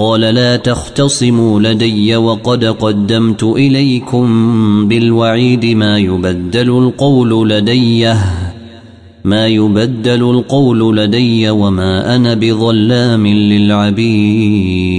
قال لا تختصموا لدي وقد قدمت إليكم بالوعيد ما يبدل القول لدي ما يبدل القول لدي وما أنا بظلام للعبيد.